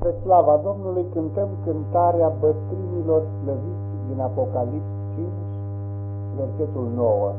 Pe slava Domnului cântăm cântarea bătrânilor slăviți din Apocalips 5, versetul 9.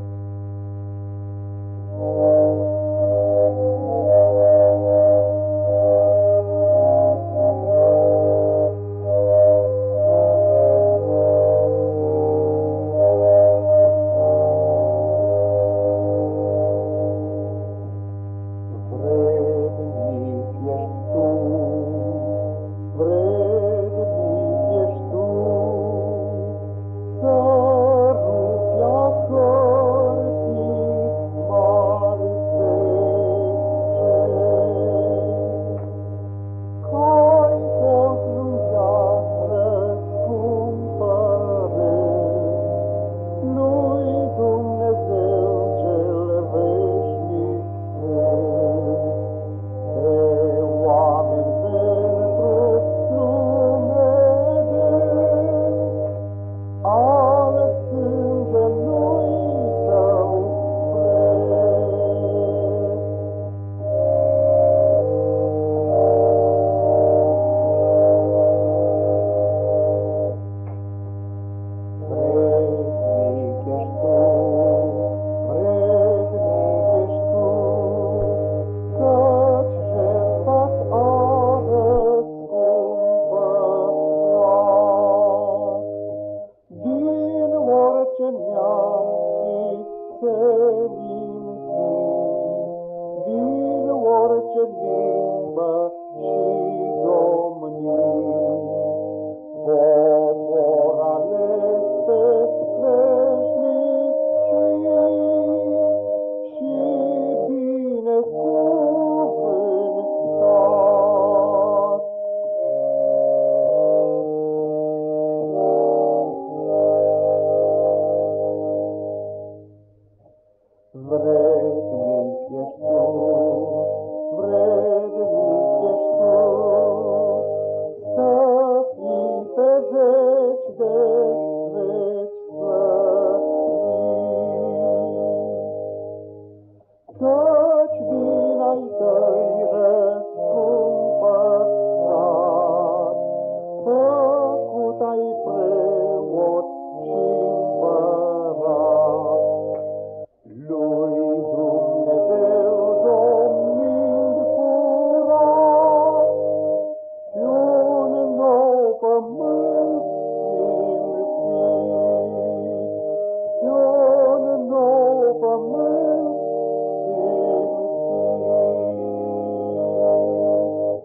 break me,